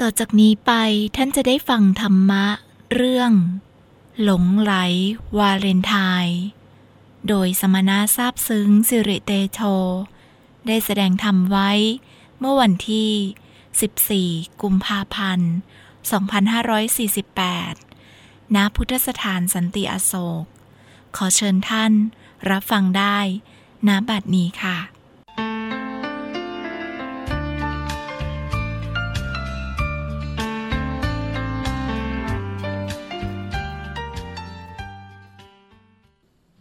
ต่อจากนี้ไปท่านจะได้ฟังธรรมะเรื่อง หลงไหล วาเลนไทน์โดยสมณะทราบซึ้งสิริเตโช ได้แสดงธรรมไว้ เมื่อวันที่ 14 กุมภาพันธ์ 2548 ณ พุทธสถานสันติอโศก ขอเชิญท่านรับฟังได้ณบัดนี้ค่ะ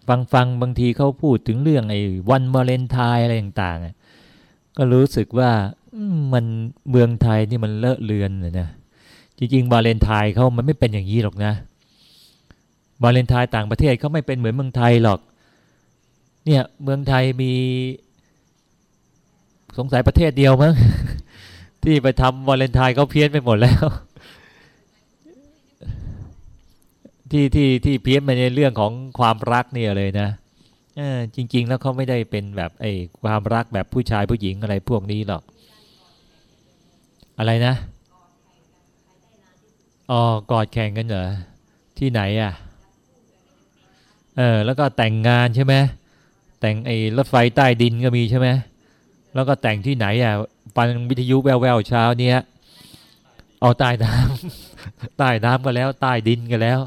ฟังฟังบางทีเขาพูดถึงเรื่องไอ้วันวาเลนไทน์อะไรต่างๆก็รู้สึกว่ามันเมืองไทยนี่มันเลอะเลือนเลยนะจริงๆวาเลนไทน์เขามันไม่เป็นอย่างนี้หรอกนะวาเลนไทน์ต่างประเทศเขาไม่เป็นเหมือนเมืองไทยหรอก เนี่ยเมืองไทยมีสงสัยประเทศเดียวมั้งที่ไปทำวาเลนไทน์เขาเพี้ยนไปหมดแล้ว ที่ที่ที่เพี้ยนไปในเรื่องของความรักเนี่ยเลยนะอจริง ๆ แล้วเขาไม่ได้เป็นแบบไอ้ความรักแบบผู้ชายผู้หญิงอะไรพวกนี้หรอก อะไรนะอ๋อกอดแข่งกันเหรอที่ไหนอะเออแล้วก็แต่งงานใช่ไหมแต่งไอ้รถไฟใต้ดินก็มีใช่ไหมแล้วก็แต่งที่ไหนอะฟังวิทยุแววๆเช้าเนี้ยเอาใต้น้ำใต้น้ำก็แล้วใต้ดินก็แล้ว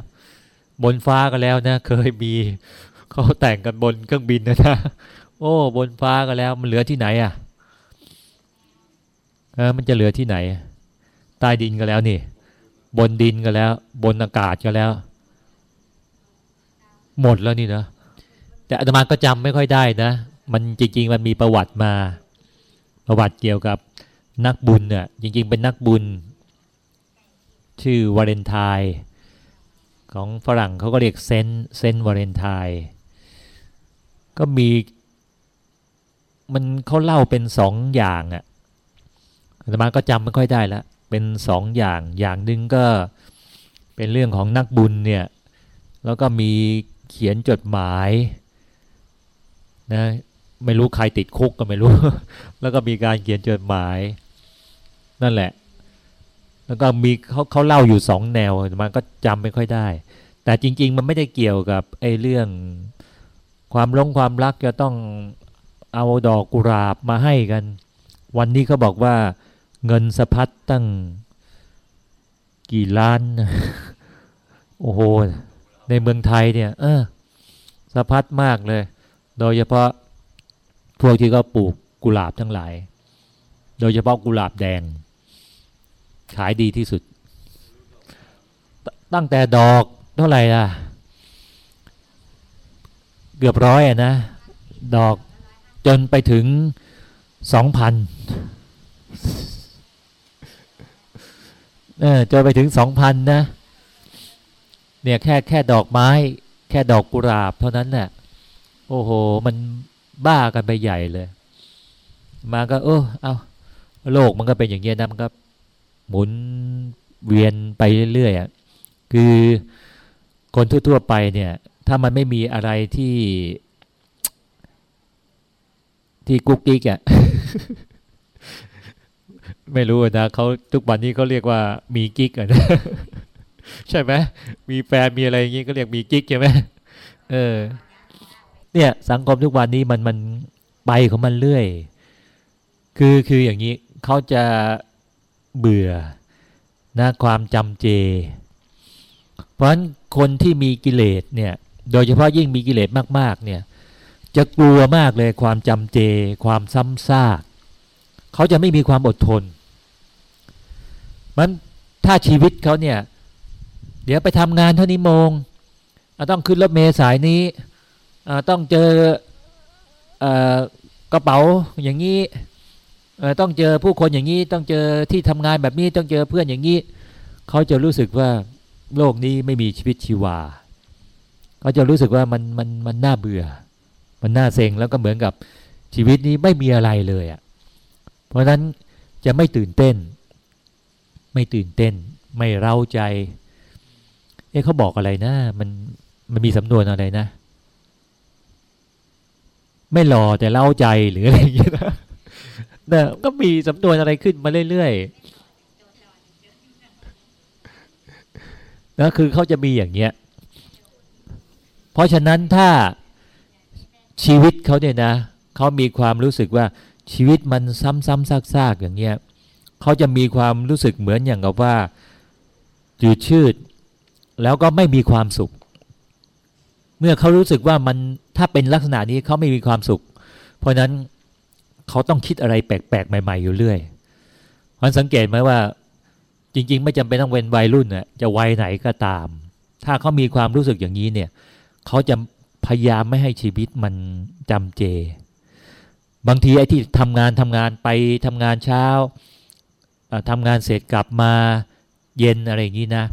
บนฟ้าก็แล้วนะ เคยมีเขาแต่งกันบนเครื่องบินนะนะโอ้บนฟ้าก็แล้วมันเหลือที่ไหนอะเออมันจะเหลือที่ไหน ใต้ดินก็แล้วนี่ บนดินก็แล้ว บนอากาศก็แล้ว หมดแล้วนี่นะแต่อาตมาก็จำไม่ค่อยได้นะ มันจริง ๆ มันมีประวัติมา ประวัติเกี่ยวกับนักบุญเนี่ยจริง ๆ เป็นนักบุญ ชื่อวาเลนไทน์ ของฝรั่งเขาก็เรียกเซนเซนวาเลนไทน์ก็มี มันเขาเล่าเป็นสองอย่างอะ่ะแต่มาก็จำไม่ค่อยได้ล้วเป็นสองอย่างอย่างหนึ่งก็เป็นเรื่องของนักบุญเนี่ย แล้วก็มีเขียนจดหมายนะไม่รู้ใครติดคุกก็ไม่รู้ แล้วก็มีการเขียนจดหมาย นั่นแหละ แล้วก็มีเขาเขาเล่าอยู่สองแนวมันก็จำไม่ค่อยได้ แต่จริง ๆ มันไม่ได้เกี่ยวกับไอ้เรื่องความลงความรักจะต้องเอาดอกกุหลาบมาให้กัน วันนี้เขาบอกว่าเงินสะพัดตั้งกี่ล้าน โอ้โห ในเมืองไทยเนี่ย เออสะพัดมากเลย โดยเฉพาะพวกที่เขาปลูกกุหลาบทั้งหลาย โดยเฉพาะกุหลาบแดง ขายดีที่สุด ตั้งแต่ดอกเท่าไหร่ล่ะ เกือบร้อยอะนะ ดอกจนไปถึงสองพันเออจนไปถึงสองพันนะ เนี่ยแค่แค่ดอกไม้ แค่ดอกกุหลาบเท่านั้นน่ะโอ้โห มันบ้ากันไปใหญ่เลย มาก็เออเอาโลกมันก็เป็นอย่างเงี้ยนะมันก็ หมุนเวียนไปเรื่อยๆคือคนทั่วๆไปเนี่ย ถ้ามันไม่มีอะไรที่ ที่กุ๊กกิ๊กอะไม่รู้นะเขาทุกวันนี้เขาเรียกว่ามีกิ๊กอะนะใช่ไหมมีแฟนมีอะไรอย่างงี้ก็เรียกมีกิ๊กใช่ไหมเออ เนี่ย สังคมทุกวันนี้มันมันไปของมันเรื่อย คือคืออย่างนี้เขาจะ เบื่อนะความจำเจ เพราะฉะนั้นคนที่มีกิเลสเนี่ยโดยเฉพาะยิ่งมีกิเลสมากๆเนี่ยจะกลัวมากเลยความจำเจ ความซ้ำซากเขาจะไม่มีความอดทนมันถ้าชีวิตเขาเนี่ยเดี๋ยวไปทำงานเท่านี้โมงต้องขึ้นรถเมล์สายนี้ต้องเจอกระเป๋าอย่างนี้ ต้องเจอผู้คนอย่างนี้ต้องเจอที่ทำงานแบบนี้ต้องเจอเพื่อนอย่างนี้เขาจะรู้สึกว่าโลกนี้ไม่มีชีวิตชีวาเขาจะรู้สึกว่ามันมันมันน่าเบื่อ มันน่าเซ็งแล้วก็เหมือนกับชีวิตนี้ไม่มีอะไรเลยอะ่ะเพราะฉะนั้นจะไม่ตื่นเต้น ไม่ตื่นเต้น ไม่เร้าใจเอ๊ะเขาบอกอะไรนะมันมันมีสำนวนอะไรนะ ไม่หล่อแต่เล่าใจหรืออะไรอย่างเงี้ยนะ เนี่ก็มีสำนวนอะไรขึ้นมาเรื่อยก็คือเขาจะมีอย่างเงี้ย เพราะฉะนั้นถ้าชีวิตเขาเนี่ยนะเขามีความรู้สึกว่าชีวิตมันซ้ำๆซากๆอย่างเงี้ยเขาจะมีความรู้สึกเหมือนอย่างกับว่าจืดชืด แล้วก็ไม่มีความสุข เมื่อเขารู้สึกว่ามันถ้าเป็นลักษณะนี้เขาไม่มีความสุข เพราะนั้น เขาต้องคิดอะไรแปลกๆ ใหม่ ๆ อยู่เรื่อยมันสังเกตไหมว่า จริง ๆ ไม่จำเป็นต้องเป็นวัยรุ่นน่ะจะวัยไหนก็ตาม ถ้าเขามีความรู้สึกอย่างนี้เนี่ย เขาจะพยายามไม่ให้ชีวิตมันจำเจ บางทีไอ้ที่ทำงานทำงานไปทำงานเช้าทำงานเสร็จกลับมาเย็นอะไรอย่างนี้นะ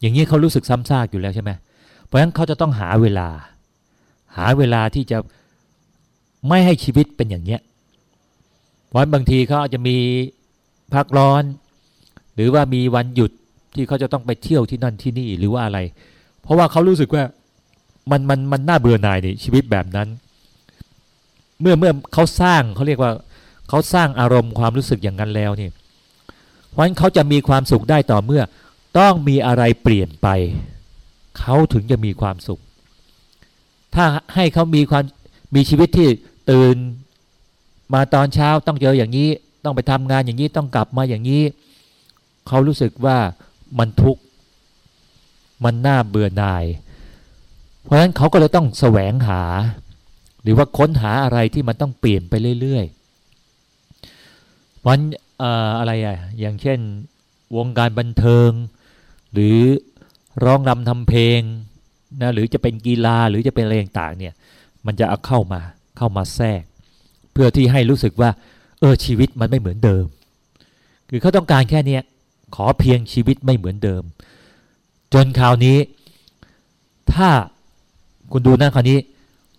อย่างนี้เขารู้สึกซ้ำซากอยู่แล้วใช่ไหมเพราะฉะนั้นเขาจะต้องหาเวลา หาเวลาที่จะไม่ให้ชีวิตเป็นอย่างเนี้ย เพราะบางทีเขาอาจจะมีพักร้อน หรือว่ามีวันหยุดที่เขาจะต้องไปเที่ยวที่นั่นที่นี่หรือว่าอะไร เพราะว่าเขารู้สึกว่ามันมันมันน่าเบื่อหน่ายในชีวิตแบบนั้น เมื่อเมื่อเขาสร้างเขาเรียกว่าเขาสร้างอารมณ์ความรู้สึกอย่างนั้นแล้วนี่เพราะฉะนั้นเขาจะมีความสุขได้ต่อเมื่อ ต้องมีอะไรเปลี่ยนไป เขาถึงจะมีความสุข ถ้าให้เขามีความมีชีวิตที่ตื่น มาตอนเช้าต้องเจออย่างนี้ ต้องไปทำงานอย่างนี้ต้องกลับมาอย่างนี้ เขารู้สึกว่ามันทุกข์มันน่าเบื่อหน่าย เพราะฉะนั้นเขาก็เลยต้องแสวงหา หรือว่าค้นหาอะไรที่มันต้องเปลี่ยนไปเรื่อยๆวันอะไรอะอย่างเช่นวงการบันเทิง หรือร้องรำทำเพลงนะหรือจะเป็นกีฬาหรือจะเป็นอะไรต่างเนี่ยมันจะเอาเข้ามาเข้ามาแทรก เพื่อที่ให้รู้สึกว่า เออชีวิตมันไม่เหมือนเดิม คือเขาต้องการแค่นี้ขอเพียงชีวิตไม่เหมือนเดิม จนคราวนี้ ถ้าคุณดูนะคราวนี้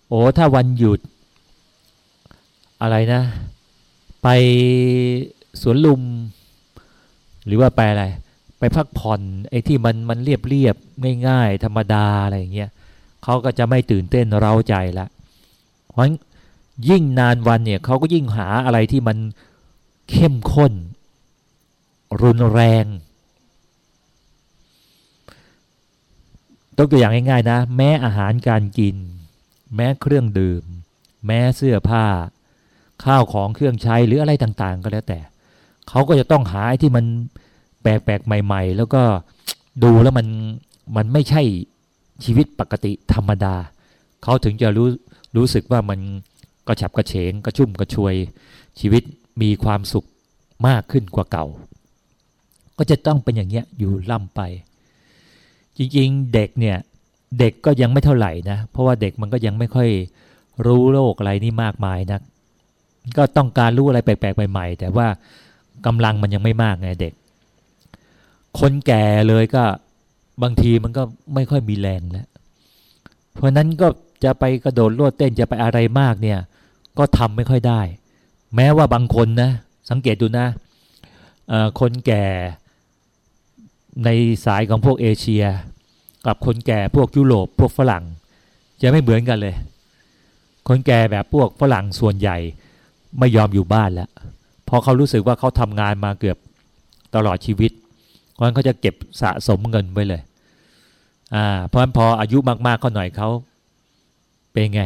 โอ้ถ้าวันหยุด อะไรนะ ไปสวนลุม หรือว่าไปอะไร ไปพักผ่อนไอ้ที่มันมันเรียบเรียบง่าย ๆ ธรรมดาอะไรอย่างเงี้ยเขาก็จะไม่ตื่นเต้นเร้าใจละเพราะ ยิ่งนานวันเนี่ยเขาก็ยิ่งหาอะไรที่มันเข้มข้น รุนแรงตัวอย่างง่ายๆนะ แม้อาหารการกิน แม้เครื่องดื่ม แม้เสื้อผ้า ข้าวของเครื่องใช้หรืออะไรต่างๆ ก็แล้วแต่ เขาก็จะต้องหาที่มันแปลกๆใหม่ ๆ แล้วก็ดูแล้วมันมันไม่ใช่ชีวิตปกติธรรมดา เขาถึงจะรู้รู้สึกว่ามัน กระฉับกระเฉงกระชุ่มกระชวย ชีวิตมีความสุขมากขึ้นกว่าเก่า ก็จะต้องเป็นอย่างเงี้ยอยู่ล่ำไป จริงๆเด็กเนี่ยเด็กก็ยังไม่เท่าไหร่นะ เพราะว่าเด็กมันก็ยังไม่ค่อยรู้โลกอะไรนี่มากมายนะก็ต้องการรู้อะไรแปลกๆใหม่ๆแต่ว่ากำลังมันยังไม่มากไงเด็ก คนแก่เลยก็บางทีมันก็ไม่ค่อยมีแรงแล้ว เพราะนั้นก็จะไปกระโดดโลดเต้นจะไปอะไรมากเนี่ย ก็ทำไม่ค่อยได้ แม้ว่าบางคนนะ สังเกตดูนะคนแก่ในสายของพวกเอเชีย กับคนแก่พวกยุโรปพวกฝรั่ง จะไม่เหมือนกันเลย คนแก่แบบพวกฝรั่งส่วนใหญ่ไม่ยอมอยู่บ้านแล้วพอเขารู้สึกว่าเขาทำงานมาเกือบตลอดชีวิตเพราะนั้นเขาจะเก็บสะสมเงินไว้เลยอ่าเพราะนั้นพออายุมากๆเขาหน่อยเขาเป็นไง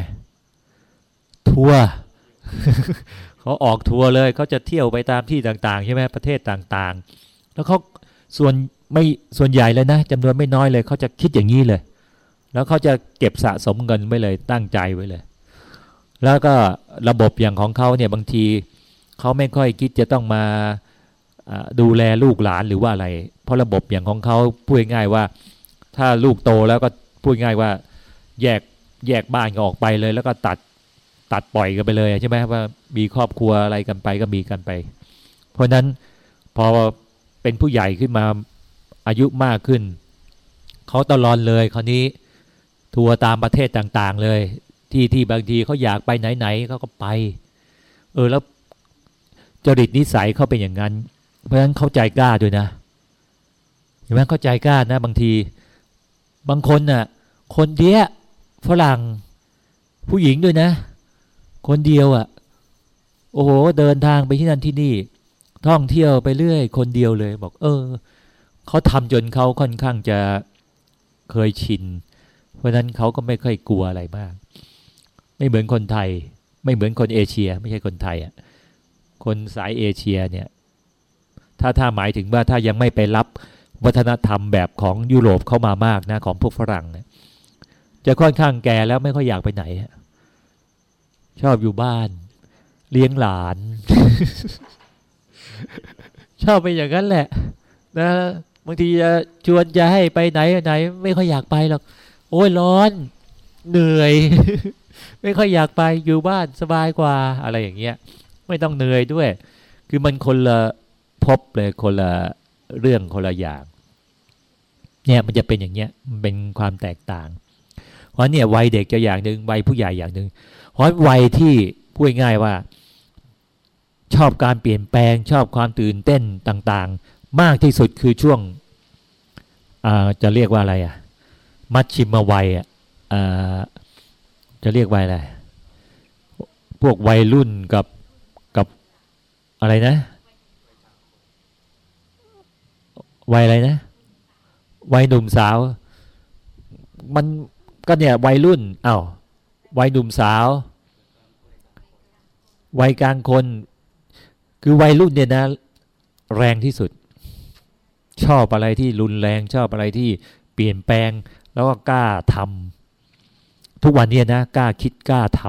ทั่ว เขาออกทัวร์เลยเขาจะเที่ยวไปตามที่ต่างๆใช่ไหมประเทศต่างๆ แล้วเขาส่วนไม่ส่วนใหญ่เลยนะจำนวนไม่น้อยเลยเขาจะคิดอย่างนี้เลย แล้วเขาจะเก็บสะสมเงินไว้เลยตั้งใจไว้เลย แล้วก็ระบบอย่างของเขาเนี่ยบางทีเขาไม่ค่อยคิดจะต้องมาดูแลลูกหลานหรือว่าอะไร เพราะระบบอย่างของเขาพูดง่ายว่า ถ้าลูกโตแล้วก็พูดง่ายว่าแยกแยกบ้านก็ออกไปเลย แล้วก็ตัด ตัดปล่อยกันไปเลยใช่ไหมว่ามีครอบครัวอะไรกันไปก็มีกันไป เพราะนั้นพอเป็นผู้ใหญ่ขึ้นมาอายุมากขึ้นเขาตลอดเลยคราวนี้ทัวร์ตามประเทศต่างๆ เลย ที่ที่บางทีเขาอยากไปไหนๆเขาก็ไป เออแล้วจริตนิสัยเขาเป็นอย่างนั้น เพราะฉะนั้นเข้าใจกล้าด้วยนะเห็นไหมเข้าใจกล้านะ บางทีบางคนน่ะ คนเดียฝรั่งผู้หญิงด้วยนะ คนเดียวอะ่ะ โอ้โห เดินทางไปที่นั่นที่นี่ ท่องเที่ยวไปเรื่อย คนเดียวเลย บอก เออเขาทำจนเขาค่อนข้างจะเคยชิน เพราะนั้นเขาก็ไม่ค่อยกลัวอะไรมาก ไม่เหมือนคนไทย ไม่เหมือนคนเอเชีย ไม่ใช่คนไทยอะคนสายเอเชียเนี่ย ถ้าถ้าหมายถึงว่าถ้ายังไม่ไปรับวัฒนธรรมแบบของยุโรปเข้ามามากนะของพวกฝรั่งเนี่ยจะค่อนข้างแก่แล้วไม่ค่อยอยากไปไหน ชอบอยู่บ้าน เลี้ยงหลาน ชอบไปอย่างนั้นแหละ นะบางทีจะชวนจะให้ไปไหนไหน ไม่ค่อยอยากไปหรอกโอ้ยร้อน เหนื่อย ไม่ค่อยอยากไปอยู่บ้านสบายกว่า อะไรอย่างเงี้ย ไม่ต้องเหนื่อยด้วย คือมันคนละพบเลยคนละเรื่องคนละอย่าง เนี่ยมันจะเป็นอย่างเงี้ยมันเป็นความแตกต่าง เพราะเนี่ยวัยเด็กจะอย่างหนึ่งวัยผู้ใหญ่อย่างหนึ่ง เพราะวัยที่พูดง่ายว่า ชอบการเปลี่ยนแปลงชอบความตื่นเต้นต่างๆ มากที่สุดคือช่วงจะเรียกว่าอะไรอะ มัชชิมวัยอะจะเรียกวัยอะไร พวกวัยรุ่นกับกับอะไรนะ วัยอะไรนะ วัยหนุ่มสาว มันก็เนี่ยวัยรุ่นอา้าวัยหนุ่มสาว วัยกลางคน คือวัยรุ่นเนี่ยนะ แรงที่สุด ชอบอะไรที่รุนแรงชอบอะไรที่เปลี่ยนแปลง แล้วก็กล้าทำทุกวันเนี้นะกล้าคิดกล้าท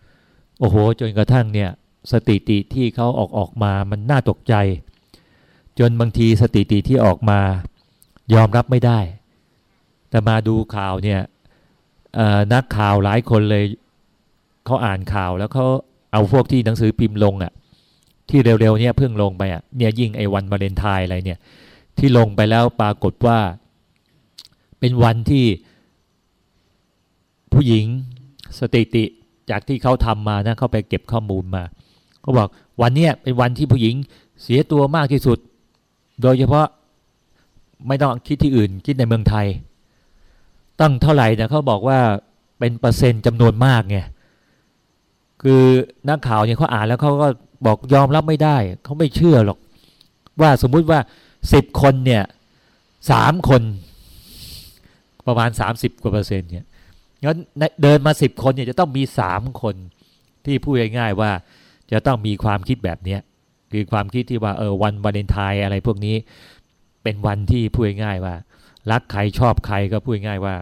ำโอ้โห จนกระทั่งเนี่ย สติติที่เขาออกออกมามันน่าตกใจ จนบางทีสติติที่ออกมายอมรับไม่ได้ แต่มาดูข่าวเนี่ยนักข่าวหลายคนเลยเขาอ่านข่าวแล้วเขา เอาพวกที่หนังสือพิมพ์ลงอะ่ะ ที่เร็วๆเนี่ยเพิ่งลงไปอะ่ะเนี่ยยิ่งไอ้วันวาเลนไทน์อะไรเนี่ย ที่ลงไปแล้วปรากฏว่า เป็นวันที่ผู้หญิงสติติจากที่เขาทำมานะเขาไปเก็บข้อมูลมาเขาบอกวันเนี้ยเป็นวันที่ผู้หญิงเสียตัวมากที่สุด โดยเฉพาะไม่ต้องคิดที่อื่น คิดในเมืองไทย ตั้งเท่าไหร่นะเขาบอกว่าเป็นเปอร์เซ็นต์จำนวนมากไง คือนักข่าวเนี่ยเขาอ่านแล้วเขาก็บอกยอมรับไม่ได้ เขาไม่เชื่อหรอก ว่าสมมุติว่าสิบคนเนี่ยสามคน ประมาณสามสิบกว่าเปอร์เซ็นต์เนี่ยงั้นเดินมาสิบคนเนี่ยจะต้องมีสามคนที่พูดง่ายๆว่าจะต้องมีความคิดแบบเนี้ยคือความคิดที่ว่าเออวันวาเลนไทน์อะไรพวกนี้ เป็นวันที่พูดง่ายๆว่า รักใครชอบใครก็พูดง่ายว่า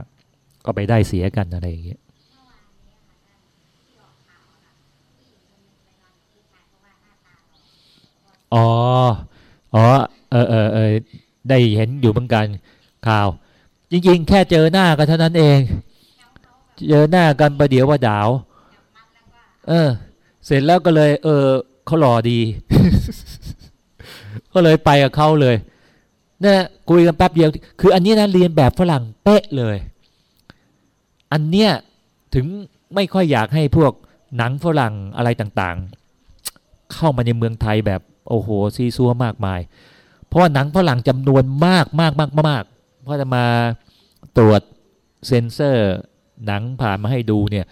ก็ไปได้เสียกันอะไรอย่างเงี้ย อ๋อ อ๋อ เออเออเออได้เห็นอยู่เหมือนกันข่าว จริง ๆ แค่เจอหน้ากันเท่านั้นเอง เจอหน้ากันประเดี๋ยวว่าดาว เออ เสร็จแล้วก็เลย เออเขาหล่อดี ก็เลยไปกับเขาเลยเนี่ยคุยกันแป๊บเดียว คืออันนี้นะเรียนแบบฝรั่งเป๊ะเลย อันเนี้ยถึงไม่ค่อยอยากให้พวกหนังฝรั่งอะไรต่างๆ เข้ามาในเมืองไทยแบบ โอ้โหซีซัวมากมาย เพราะว่าหนังฝรั่งจำนวนมากมากมากมากเพราะจะมาตรวจเซนเซอร์หนังผ่านมาให้ดูเนี่ย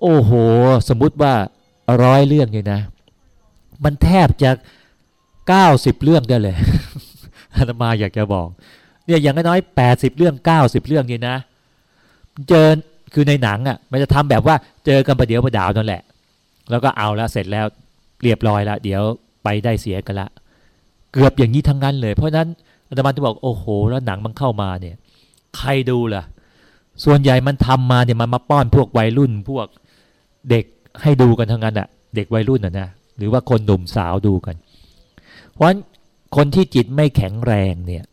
โอ้โห สมมุติว่าร้อยเรื่องเนี่ยนะ มันแทบจะเก้าสิบเรื่องได้เลยอาตมาอยากจะบอก เนี่ยอย่างน้อยแปดสิบเรื่องเก้าสิบเรื่องนี่นะ เจอคือในหนังอะ่ะ มันจะทำแบบว่าเจอกันประเดี๋ยวประดาวนั่นแหละ แล้วก็เอาแล้วเสร็จแล้วเรียบร้อยแล้ว เดี๋ยว ไปได้เสียกันละ เกือบอย่างนี้ทั้งนั้นเลย เพราะนั้นอาตมาจะบอกโอ้โห แล้วหนังมันเข้ามาเนี่ย ใครดูล่ะ ส่วนใหญ่มันทำมาเนี่ยมันมาป้อนพวกวัยรุ่นพวกเด็กให้ดูกันทั้งนั้นอะเด็กวัยรุ่นอะนะหรือว่าคนหนุ่มสาวดูกัน เพราะคนที่จิตไม่แข็งแรงเนี่ย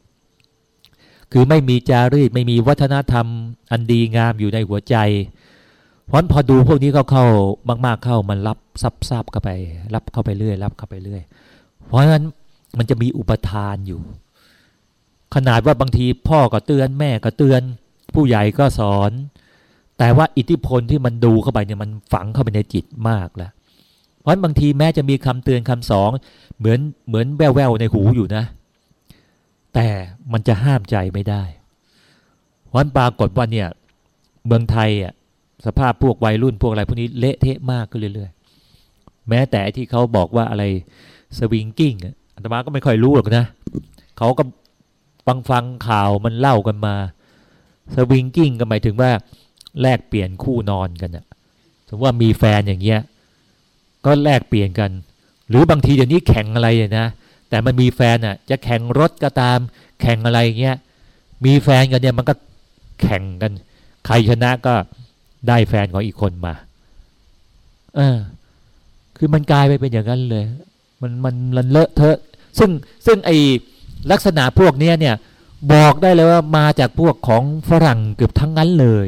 คือไม่มีจารีตไม่มีวัฒนธรรมอันดีงามอยู่ในหัวใจ เพราะพอดูพวกนี้เขาเข้ามาก ๆเข้ามันรับซับซับเข้าไป รับเข้าไปเรื่อย รับเข้าไปเรื่อย เพราะฉะนั้นมันจะมีอุปทานอยู่ ขนาดว่าบางทีพ่อก็เตือนแม่ก็เตือน ผู้ใหญ่ก็สอน แต่ว่าอิทธิพลที่มันดูเข้าไปเนี่ยมันฝังเข้าไปในจิตมากแล้ว เพราะบางทีแม้จะมีคำเตือนคำสอนเหมือนเหมือนแววแววในหูอยู่นะ แต่มันจะห้ามใจไม่ได้เพราะปรากฏว่าเนี่ยเมืองไทยอะ สภาพพวกวัยรุ่นพวกอะไรพวกนี้เละเทะมากขึ้นเรื่อยๆ แม้แต่ที่เขาบอกว่าอะไรสวิงกิ้งอัตมาก็ไม่ค่อยรู้หรอกนะเขาก็ฟังฟังข่าวมันเล่ากันมาสวิงกิ้งก็หมายถึงว่าแลกเปลี่ยนคู่นอนกันอะสมมติว่ามีแฟนอย่างเงี้ยก็แลกเปลี่ยนกัน หรือบางทีเดี๋ยวนี้แข่งอะไรนะแต่มันมีแฟนอะจะแข่งรถก็ตาม แข่งอะไรเงี้ยมีแฟนกันเนี่ยมันก็แข่งกัน ใครชนะก็ ได้แฟนของอีกคนมา เออ คือมันกลายไปเป็นอย่างนั้นเลย มันมันมันเลอะเทอะ ซึ่งซึ่งไอลักษณะพวกเนี้ยเนี่ย บอกได้เลยว่ามาจากพวกของฝรั่งเกือบทั้งนั้นเลย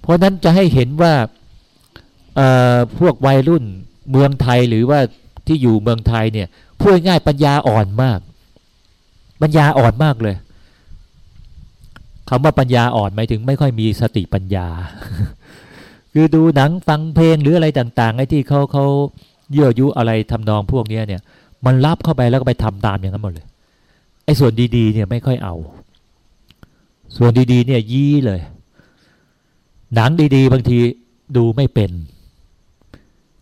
เพราะนั้นจะให้เห็นว่าพวกวัยรุ่นเมืองไทยหรือว่าที่อยู่เมืองไทยเนี่ยพูดง่ายปัญญาอ่อนมาก ปัญญาอ่อนมากเลย คำว่าปัญญาอ่อนหมายถึงไม่ค่อยมีสติปัญญา คือดูหนังฟังเพลงหรืออะไรต่างๆไอ้ที่เขาเขาเยื่อยุอะไรทำนองพวกนี้เนี่ย มันรับเข้าไปแล้วก็ไปทำตามอย่างนั้นหมดเลยไอ้ส่วนดีๆเนี่ยไม่ค่อยเอา ส่วนดีๆเนี่ยยี่เลย หนังดีๆ บางทีดูไม่เป็น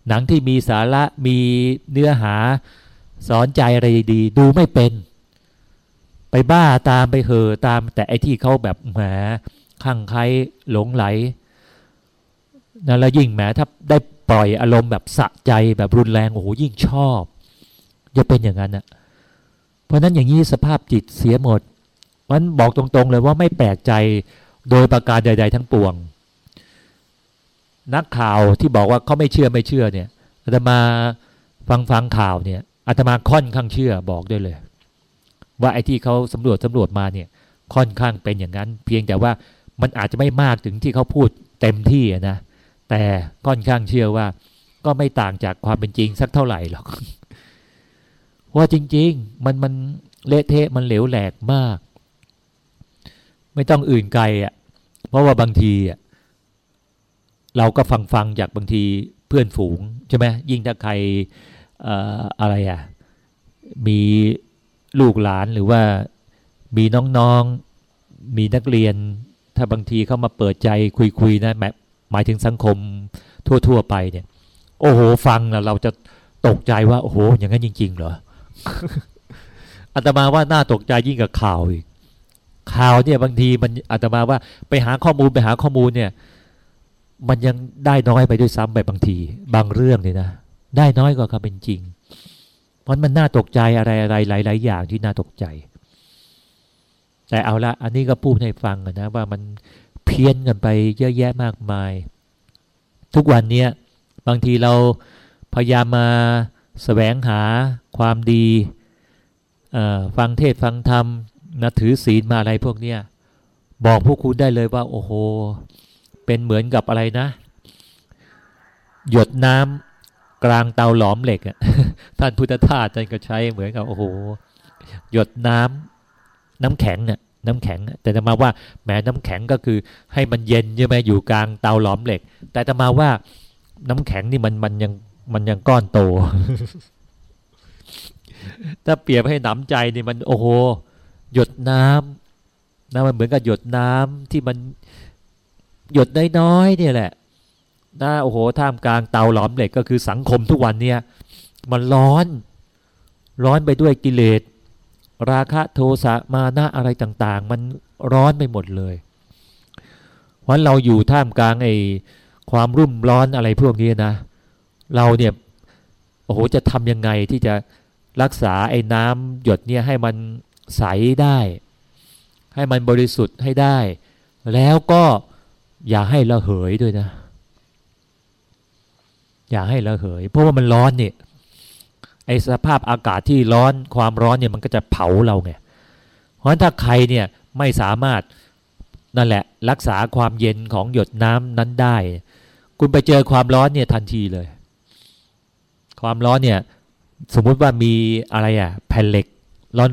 หนังที่มีสาระมีเนื้อหาสอนใจอะไรดี ดูไม่เป็น ไปบ้าตามไปเหอตาม แต่ไอ้ที่เขาแบบแหมข้างใครหลงไหลนั่นแล้วยิ่งแหมถ้าได้ปล่อยอารมณ์แบบสะใจแบบรุนแรงโอ้โหยิ่งชอบจะเป็นอย่างนั้นนะเพราะนั้นอย่างนี้สภาพจิตเสียหมดมันบอกตรงๆเลยว่าไม่แปลกใจโดยประการใด ๆ ทั้งปวง นักข่าวที่บอกว่าเขาไม่เชื่อไม่เชื่อเนี่ยอาตมาฟังฟังข่าวเนี่ยอาตมาค่อนข้างเชื่อบอกด้วยเลย ว่าไอ้ที่เขาสำรวจสำรวจมาเนี่ยค่อนข้างเป็นอย่างนั้น เพียงแต่ว่ามันอาจจะไม่มากถึงที่เขาพูดเต็มที่นะแต่ค่อนข้างเชื่อว่า ก็ไม่ต่างจากความเป็นจริงสักเท่าไหร่หรอกว่าจริง ๆ มันมันเละเทะมันเหลวแหลกมาก ไม่ต้องอื่นไกลอะเพราะว่าบางทีอะเราก็ฟังฟังจากบางทีเพื่อนฝูงใช่ไหมยิ่งถ้าใครออะไรอะมี ลูกหลานหรือว่ามีน้องๆมีนักเรียน ถ้าบางทีเข้ามาเปิดใจคุยๆนะหมายถึงสังคมทั่ว ๆ ไปเนี่ย โอ้โห ฟังแล้วเราจะตกใจว่า โอ้โห อย่างนั้นจริง ๆ เหรออาตมาว่าน่าตกใจยิ่งกับข่าวอีกข่าวเนี่ยบางทีมันอาตมาว่าไปหาข้อมูลไปหาข้อมูลเนี่ย มันยังได้น้อยไปด้วยซ้ำไปบางที บางเรื่องเนี่ยนะได้น้อยกว่าความเป็นจริง เพราะมันน่าตกใจอะไรอะไรหลาย ๆ อย่างที่น่าตกใจ แต่เอาละอันนี้ก็พูดให้ฟังนะว่ามันเพี้ยนกันไปเยอะแยะมากมาย ทุกวันเนี้ยบางทีเราพยายามมาสแสวงหาความดีฟังเทศฟังธรรมนะถือศีลมาอะไรพวกเนี้ยบอกพวกคุณได้เลยว่า โอ้โห เป็นเหมือนกับอะไรนะ หยดน้ำ กลางเตาหลอมเหล็กอะท่านพุทธทาสท่านก็ใช้เหมือนกับโอ้โหหยดน้ำน้ำแข็งเนี่ยน้ำแข็ง แต่จะมาว่าแม้น้ำแข็งก็คือให้มันเย็นใช่ไหมอยู่กลางเตาหลอมเหล็ก แต่จะมาว่าน้ำแข็งนี่มันมันยังมันยังก้อนโต ถ้าเปรียบให้หนำใจนี่มันโอ้โหหยดน้ำนะมันเหมือนกับหยดน้ำที่มันหยดน้อยๆเนี่ยแหละ นะโอ้โหท่ามกลางเตาหลอมเหล็กก็คือสังคมทุกวันเนี่ยมันร้อน ร้อนไปด้วยกิเลส ราคะโทสะมานะอะไรต่างๆ มันร้อนไปหมดเลยเพราะเราอยู่ท่ามกลางไอ้ความรุ่มร้อนอะไรพวกนี้นะ เราเนี่ยโอ้โหจะทำยังไงที่จะรักษาไอ้น้ำหยดเนี่ยให้มันใสได้ ให้มันบริสุทธิ์ให้ได้ แล้วก็อย่าให้ระเหยด้วยนะ อย่าให้ระเหย เพราะว่ามันร้อนเนี่ยไอสภาพอากาศที่ร้อนความร้อนเนี่ยมันก็จะเผาเราไงเพราะฉะนั้นถ้าใครเนี่ยไม่สามารถนั่นแหละรักษาความเย็นของหยดน้ำนั้นได้ คุณไปเจอความร้อนเนี่ยทันทีเลย ความร้อนเนี่ยสมมุติว่ามีอะไรอะ่ะแผ่นเหล็ก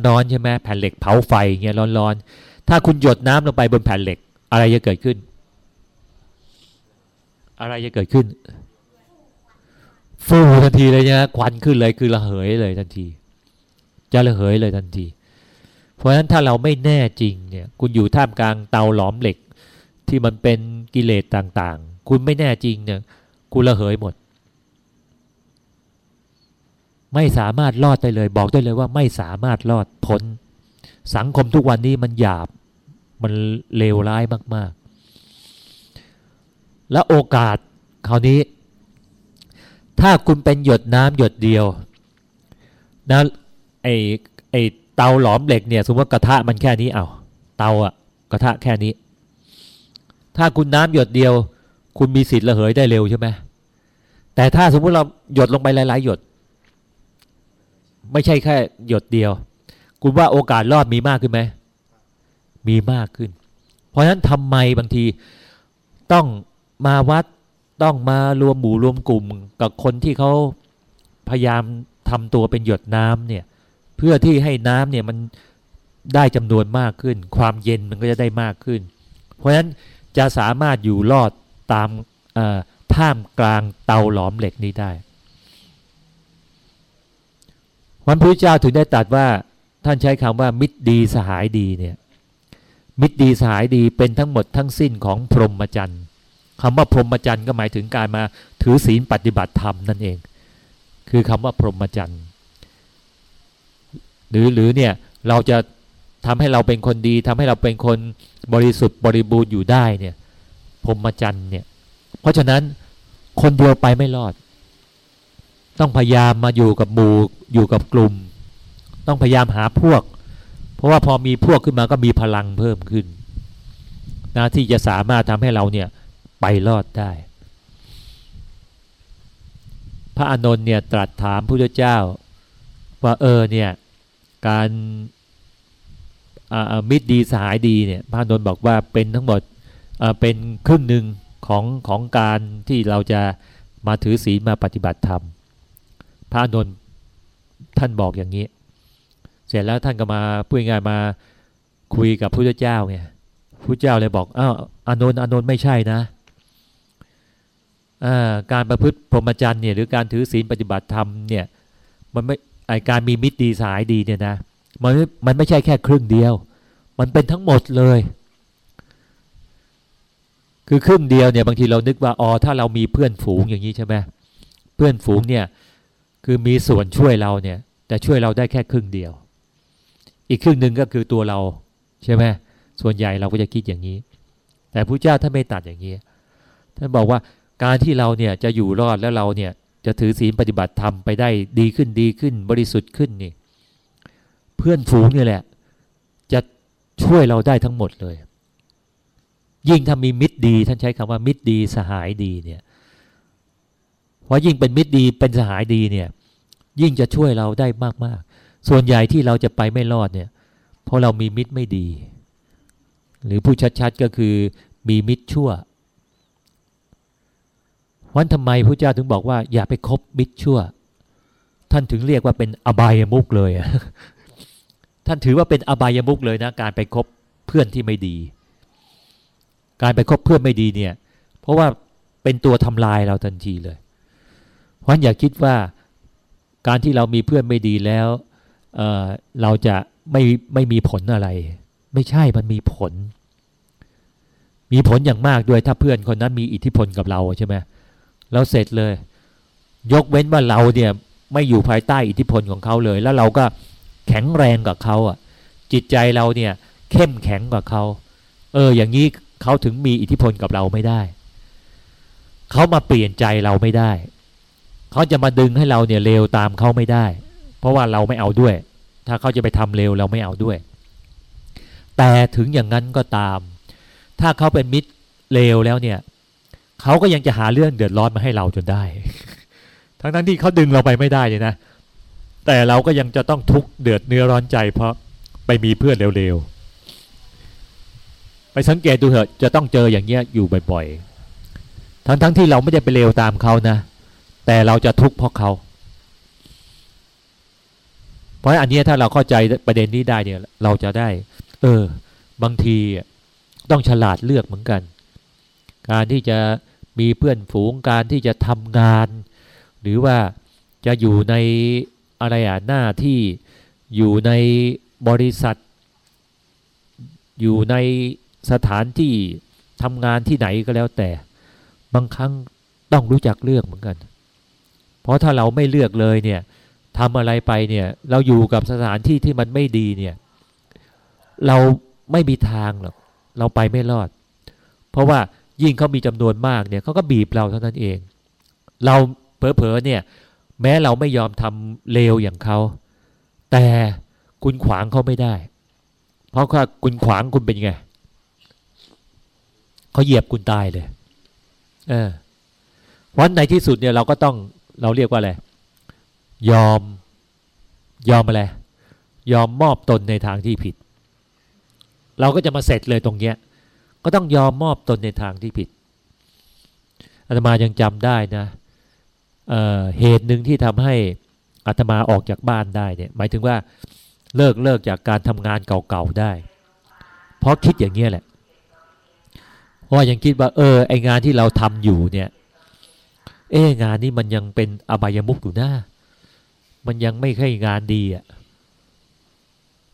ร้อนๆใช่ไหมแผ่นเหล็กเผาไฟเงี้ยร้อนๆถ้าคุณหยดน้ำลงไปบนแผ่นเหล็ก อะไรจะเกิดขึ้น อะไรจะเกิดขึ้น ฟูทันทีเลยนะควันขึ้นเลยคือระเหยเลยทันที จะระเหยเลยทันที เพราะฉะนั้นถ้าเราไม่แน่จริงเนี่ย คุณอยู่ท่ามกลางเตาหลอมเหล็ก ที่มันเป็นกิเลสต่างๆ คุณไม่แน่จริงเนี่ย คุณระเหยหมด ไม่สามารถรอดได้เลย บอกได้เลยว่าไม่สามารถรอดพ้น สังคมทุกวันนี้มันหยาบ มันเลวร้ายมาก ๆ แล้วโอกาสคราวนี้ ถ้าคุณเป็นหยดน้ำหยดเดียวนะไอไอเตาหลอมเหล็กเนี่ยสมมติว่ากระทะมันแค่นี้เอาเตาอะกระทะแค่นี้ ถ้าคุณน้ำหยดเดียว คุณมีสิทธิ์ระเหยได้เร็วใช่ไหมแต่ถ้าสมมุติเราหยดลงไปหลาย ๆ หยด ไม่ใช่แค่หยดเดียว คุณว่าโอกาสรอดมีมากขึ้นไหมมีมากขึ้น เพราะฉะนั้นทำไมบางทีต้องมาวัด ต้องมารวมหมู่รวมกลุ่มกับคนที่เขาพยายามทำตัวเป็นหยดน้ำเนี่ย เพื่อที่ให้น้ำเนี่ยมันได้จำนวนมากขึ้น ความเย็นมันก็จะได้มากขึ้น เพราะฉะนั้นจะสามารถอยู่รอดตามท่ามกลางเตาหลอมเหล็กนี้ได้วันพุทธเจ้าถึงได้ตัดว่าท่านใช้คำว่ามิตรดีสหายดีเนี่ยมิตรดีสหายดีเป็นทั้งหมดทั้งสิ้นของพรหมจรรย์ คำว่าพรหมจรรย์ก็หมายถึงการมาถือศีลปฏิบัติธรรมนั่นเอง คือคำว่าพรหมจรรย์หรือหรือเนี่ยเราจะทำให้เราเป็นคนดีทำให้เราเป็นคนบริสุทธิ์บริบูรณ์อยู่ได้เนี่ยพรหมจรรย์เนี่ย เพราะฉะนั้นคนเดียวไปไม่รอด ต้องพยายามมาอยู่กับหมู่อยู่กับกลุ่ม ต้องพยายามหาพวก เพราะว่าพอมีพวกขึ้นมาก็มีพลังเพิ่มขึ้นนะที่จะสามารถทำให้เราเนี่ย ไปรอดได้ พระอานนท์เนี่ยตรัสถามพระพุทธเจ้า ว่าเออเนี่ยการมิตรดีสหายดีเนี่ยพระอานนท์บอกว่าเป็นทั้งหมดเป็นครึ่งหนึ่งของของการที่เราจะมาถือศีลมาปฏิบัติธรรม พระอานนท์ท่านบอกอย่างนี้ เสร็จแล้วท่านก็มาพูดง่ายมาคุยกับพระพุทธเจ้าไงพระเจ้าเลยบอกอ้าวอานนท์อานนท์ไม่ใช่นะ การประพฤติพรหมจรรย์เนี่ยหรือการถือศีลปฏิบัติธรรมเนี่ยมันไม่ไอการมีมิตรดีสายดีเนี่ยนะมันมันไม่ใช่แค่ครึ่งเดียว มันเป็นทั้งหมดเลย คือครึ่งเดียวเนี่ยบางทีเรานึกว่าอ๋อถ้าเรามีเพื่อนฝูงอย่างนี้ใช่ไหมเพื่อนฝูงเนี่ยคือมีส่วนช่วยเราเนี่ย แต่ช่วยเราได้แค่ครึ่งเดียว อีกครึ่งหนึ่งก็คือตัวเราใช่ไหมส่วนใหญ่เราก็จะคิดอย่างนี้ แต่พระเจ้าท่านไม่ตัดอย่างนี้ท่านบอกว่า การที่เราเนี่ยจะอยู่รอดแล้วเราเนี่ยจะถือศีลปฏิบัติธรรมไปได้ดีขึ้นดีขึ้น บริสุทธิ์ขึ้นนี่ เพื่อนฝูงนี่แหละ จะช่วยเราได้ทั้งหมดเลย ยิ่งถ้ามีมิตรดี ท่านใช้คำว่ามิตรดีสหายดีเนี่ยเพราะยิ่งเป็นมิตรดีเป็นสหายดีเนี่ย ยิ่งจะช่วยเราได้มากๆ ส่วนใหญ่ที่เราจะไปไม่รอดเนี่ย เพราะเรามีมิตรไม่ดี หรือผู้ชัดๆก็คือมีมิตรชั่ว วันทำไมพระเจ้าถึงบอกว่าอย่าไปคบมิตรชั่ว ท่านถึงเรียกว่าเป็นอบายมุกเลยท่านถือว่าเป็นอบายมุกเลยนะ การไปคบเพื่อนที่ไม่ดี การไปคบเพื่อนไม่ดีเนี่ย เพราะว่าเป็นตัวทำลายเราทันทีเลย เพราะอย่าคิดว่าการที่เรามีเพื่อนไม่ดีแล้วเเราจะไม่ไม่มีผลอะไร ไม่ใช่มันมีผล มีผลอย่างมากด้วยถ้าเพื่อนคนนั้นมีอิทธิพลกับเราใช่ไหม แล้วเสร็จเลย ยกเว้นว่าเราเนี่ยไม่อยู่ภายใต้อิทธิพลของเขาเลย แล้วเราก็แข็งแรงกับเขาอะ จิตใจเราเนี่ยเข้มแข็งกว่าเขาเออ อย่างนี้เขาถึงมีอิทธิพลกับเราไม่ได้ เขามาเปลี่ยนใจเราไม่ได้ เขาจะมาดึงให้เราเนี่ยเลวตามเขาไม่ได้ เพราะว่าเราไม่เอาด้วย ถ้าเขาจะไปทำเลวเราไม่เอาด้วย แต่ถึงอย่างนั้นก็ตาม ถ้าเขาเป็นมิตรเลวแล้วเนี่ย เขาก็ยังจะหาเรื่องเดือดร้อนมาให้เราจนได้ ทั้งทั้งที่เขาดึงเราไปไม่ได้เลยนะ แต่เราก็ยังจะต้องทุกข์เดือดเนื้อร้อนใจ เพราะไปมีเพื่อนเร็วๆ ไปสังเกตดูเถอะ จะต้องเจออย่างเงี้ยอยู่บ่อยๆ ทั้งทั้งที่เราไม่ได้ไปเลวตามเขานะ แต่เราจะทุกข์เพราะเขา เพราะอันนี้ถ้าเราเข้าใจประเด็นนี้ได้เนี่ย เราจะได้ เออ บางทีต้องฉลาดเลือกเหมือนกัน การที่จะ มีเพื่อนฝูงการที่จะทำงาน หรือว่าจะอยู่ในอะไรอะหน้าที่อยู่ในบริษัท อยู่ในสถานที่ทำงานที่ไหนก็แล้วแต่ บางครั้งต้องรู้จักเลือกเหมือนกัน เพราะถ้าเราไม่เลือกเลยเนี่ยทำอะไรไปเนี่ยเราอยู่กับสถานที่ที่มันไม่ดีเนี่ยเราไม่มีทางหรอกเราไปไม่รอด เพราะว่า ยิ่งเขามีจำนวนมากเนี่ยเขาก็บีบเราเท่านั้นเอง เราเผลอๆเนี่ย แม้เราไม่ยอมทำเลวอย่างเขา แต่คุณขวางเขาไม่ได้ เพราะว่าคุณขวางคุณเป็นไงเขาเหยียบคุณตายเลย เออวันในที่สุดเนี่ยเราก็ต้องเราเรียกว่าอะไรยอมยอมอะไรยอมมอบตนในทางที่ผิด เราก็จะมาเสร็จเลยตรงเนี้ย ก็ต้องยอมมอบตนในทางที่ผิดอาตมายังจำได้นะเเหตุหนึ่งที่ทำให้อาตมาออกจากบ้านได้เนี่ยหมายถึงว่าเลิกเลิกจากการทำงานเก่าๆได้ เพราะคิดอย่างเงี้ยแหละ เพราะยังคิดว่า เออไองานที่เราทำอยู่เนี่ย เอองานนี้มันยังเป็นอบายมุกอยู่นะมันยังไม่ใช่งานดีอะ่ะ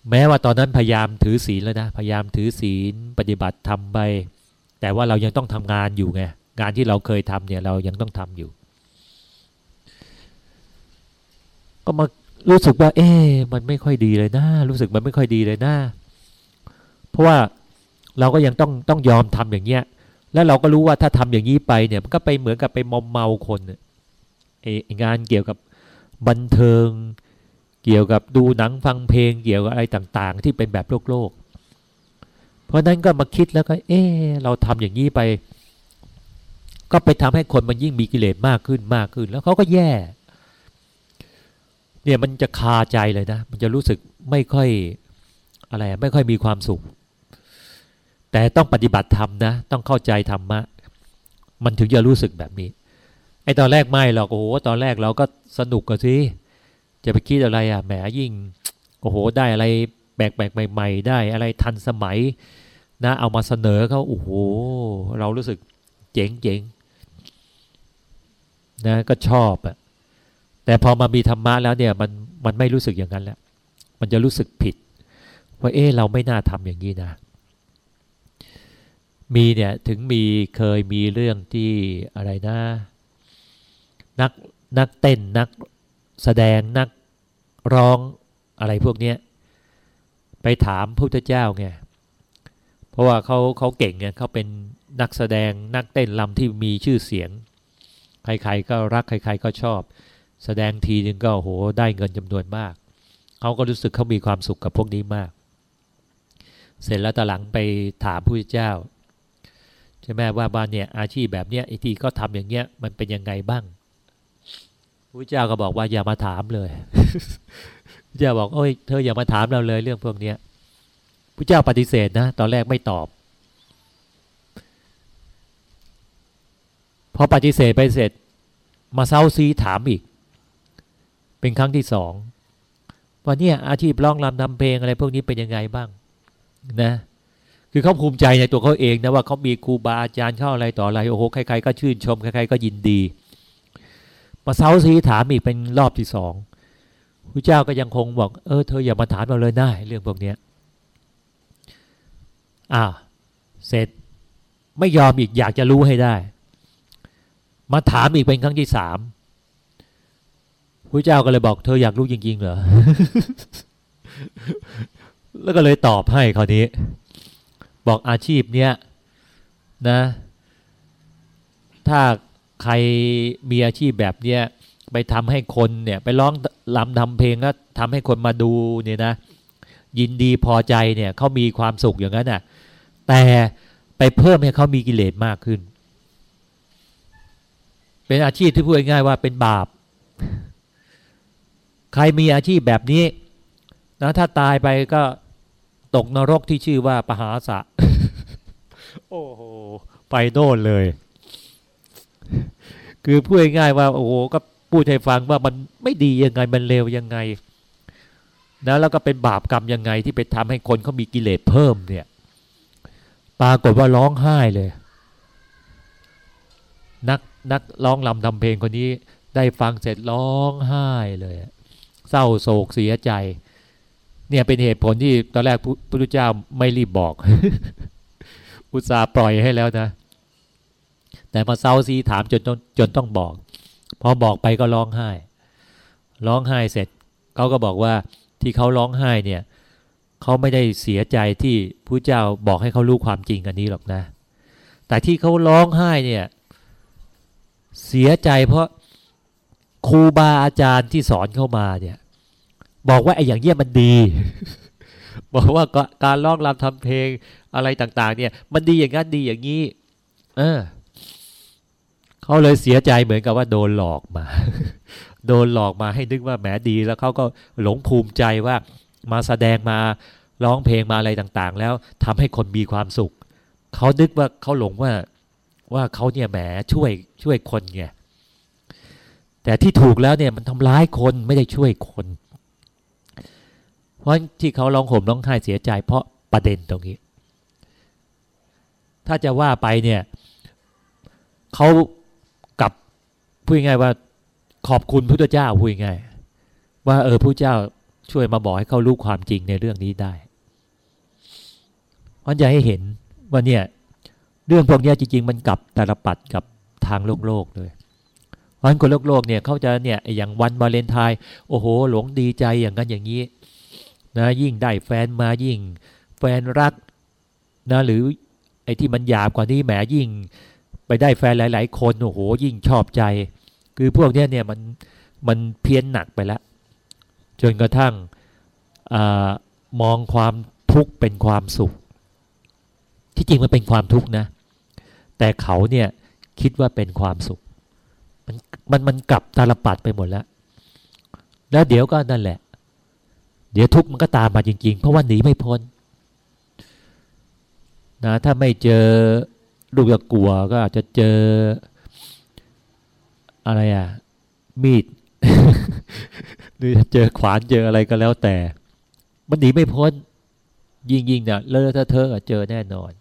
แม้ว่าตอนนั้นพยายามถือศีลแล้วนะพยายามถือศีลปฏิบัติทำไป แต่ว่าเรายังต้องทำงานอยู่ไงงานที่เราเคยทำเนี่ยเรายังต้องทำอยู่ ก็มารู้สึกว่า เอ๊มันไม่ค่อยดีเลยนะ รู้สึกมันไม่ค่อยดีเลยนะ เพราะว่าเราก็ยังต้องต้องยอมทำอย่างเงี้ย แล้วเราก็รู้ว่าถ้าทำอย่างนี้ไปเนี่ยมันก็ไปเหมือนกับไปมอมเมาคนไองานเกี่ยวกับบันเทิง เกี่ยวกับดูหนังฟังเพลงเกี่ยวกับอะไรต่างๆ ที่เป็นแบบโลกโลก เพราะนั้นก็มาคิดแล้วก็ เออเราทำอย่างนี้ไป ก็ไปทำให้คนมันยิ่งมีกิเลสมากขึ้นมากขึ้น แล้วเขาก็แย่ เนี่ยมันจะคาใจเลยนะ มันจะรู้สึกไม่ค่อยอะไรไม่ค่อยมีความสุข แต่ต้องปฏิบัติธรรมนะ ต้องเข้าใจธรรมะ มันถึงจะรู้สึกแบบนี้ไอ้ตอนแรกไม่หรอกโอ้โหตอนแรกเราก็สนุกกันสิ จะไปคิดอะไรอะแหมยิ่งโอ้โหได้อะไรแปลกๆใหม่ ๆ ได้อะไรทันสมัยนะเอามาเสนอเขาโอ้โหเรารู้สึกเจ๋งๆนะก็ชอบอะแต่พอมามีธรรมะแล้วเนี่ยมันมันไม่รู้สึกอย่างนั้นแล้วมันจะรู้สึกผิดว่าเออเราไม่น่าทำอย่างนี้นะ มีเนี่ยถึงมีเคยมีเรื่องที่อะไรนะ นักนักเต้นนัก แสดงนักร้องอะไรพวกเนี้ยไปถามพระพุทธเจ้าไงเพราะว่าเขาเขาเก่งไงเขาเป็นนักแสดงนักเต้นลำที่มีชื่อเสียง ใครๆก็รักใคร ๆ ก็ชอบ แสดงทีนึงก็โหได้เงินจำนวนมากเขาก็รู้สึกเขามีความสุขกับพวกนี้มาก เสร็จแล้วตหลังไปถามผู้เจ้าใช่ไหมว่าบ้านเนี่ยอาชีพแบบเนี้ยไอที่ก็ทำอย่างเงี้ยมันเป็นยังไงบ้าง ผู้เจ้าก็บอกว่าอย่ามาถามเลยผู้เจ้าบอกโอ้ยเธออย่ามาถามเราเลยเรื่องพวกเนี้ยผู้เจ้าปฏิเสธนะตอนแรกไม่ตอบพอปฏิเสธไปเสร็จ มาเซาซีถามอีก เป็นครั้งที่สองว่าเนี่ยอาชีพร้องรำทำเพลงอะไรพวกนี้เป็นยังไงบ้างนะ คือเขาภูมิใจในตัวเขาเองนะว่าเขามีครูบาอาจารย์เข้าอะไรต่ออะไรโอ้โหใครๆก็ชื่นชมใครๆก็ยินดี มาเซาซีถามอีกเป็นรอบที่สองพระเจ้าก็ยังคงบอก เออเธออย่ามาถามเราเลยนะเรื่องพวกนี้อ่าเสร็จไม่ยอมอีกอยากจะรู้ให้ได้ มาถามอีกเป็นครั้งที่สามพระเจ้าก็เลยบอก เธออยากรู้จริงๆเหรอแล้วก็เลยตอบให้คราวนี้ บอกอาชีพเนี้ยนะ ถ้า ใครมีอาชีพแบบเนี้ยไปทำให้คนเนี่ยไปร้องลำทำเพลงก็ทำให้คนมาดูเนี่ยนะ ยินดีพอใจเนี่ยเขามีความสุขอย่างนั้นน่ะแต่ไปเพิ่มให้เขามีกิเลสมากขึ้น เป็นอาชีพที่พูดง่ายว่าเป็นบาป ใครมีอาชีพแบบนี้นะถ้าตายไปก็ตกนรกที่ชื่อว่าปหาสะ โอ้โห ไปโน่นเลย คือพูดง่ายๆว่าโอ้โหก็พูดให้ฟังว่ามันไม่ดียังไงมันเลวยังไงนะแล้วก็เป็นบาปกรรมยังไงที่ไปทำให้คนเขามีกิเลสเพิ่มเนี่ย ปรากฏว่าร้องไห้เลย นักนักร้องลำทำเพลงคนนี้ได้ฟังเสร็จร้องไห้เลย เศร้าโศกเสียใจ เนี่ยเป็นเหตุผลที่ตอนแรกพระพุทธเจ้าไม่รีบบอก อุตส่าห์ปล่อยให้แล้วนะ แต่มาเศร้าซีถามจนจนต้องบอก พอบอกไปก็ร้องไห้ ร้องไห้เสร็จเขาก็บอกว่าที่เขาร้องไห้เนี่ยเขาไม่ได้เสียใจที่ผู้เจ้าบอกให้เขารู้ความจริงอันนี้หรอกนะ แต่ที่เขาร้องไห้เนี่ยเสียใจเพราะครูบาอาจารย์ที่สอนเข้ามาเนี่ย บอกว่าไอ้อย่างเงี้ยมันดี บอกว่าการร้องรำทำเพลงอะไรต่าง ๆ เนี่ย มันดีอย่างนั้นดีอย่างนี้ เออ เขาเลยเสียใจเหมือนกับว่าโดนหลอกมา โดนหลอกมาให้นึกว่าแหมดี แล้วเขาก็หลงภูมิใจว่ามาแสดงมาร้องเพลงมาอะไรต่างๆ แล้วทำให้คนมีความสุข เขานึกว่าเขาหลงว่าว่าเขาเนี่ยแหมช่วยช่วยคนไงแต่ที่ถูกแล้วเนี่ยมันทำร้ายคนไม่ได้ช่วยคน เพราะที่เขาร้องห่มร้องไห้เสียใจ เพราะประเด็นตรงนี้ ถ้าจะว่าไปเนี่ยเขา พูดง่ายว่าขอบคุณพระเจ้าพูดง่ายว่าเออพระเจ้าช่วยมาบอกให้เขารู้ความจริงในเรื่องนี้ได้เพราะจะให้เห็นว่าเนี่ยเรื่องพวกนี้จริง ๆ มันกลับตาลปัดกับทางโลกโลกเลยเพราะคนโลกโลกเนี่ยเขาจะเนี่ยอย่างวันวาเลนไทน์โอ้โห หลงดีใจอย่างนั้นอย่างนี้นะยิ่งได้แฟนมายิ่ง แฟนรักนะหรือไอ้ที่มันหยาบกว่านี้แหมยิ่ง ไปได้แฟนหลาย ๆ คนโอ้โหยิ่งชอบใจ คือพวกนี้เนี่ยมันมันเพี้ยนหนักไปแล้ว จนกระทั่งอมองความทุกข์เป็นความสุข ที่จริงมันเป็นความทุกข์นะ แต่เขาเนี่ยคิดว่าเป็นความสุข มันมันมันกลับตาลปัดไปหมดแล้ว แล้วเดี๋ยวก็นั่นแหละ เดี๋ยวทุกข์มันก็ตามมาจริง ๆ เพราะว่าหนีไม่พ้นนะถ้าไม่เจอลูกตะกัวก็อาจจะเจอ อะไรอะ มีดหรือเจอขวานเจออะไรก็แล้วแต่ มันหนีไม่พ้น ยิ่งยิ่งเนี่ยเลอะเทอะเจอแน่นอน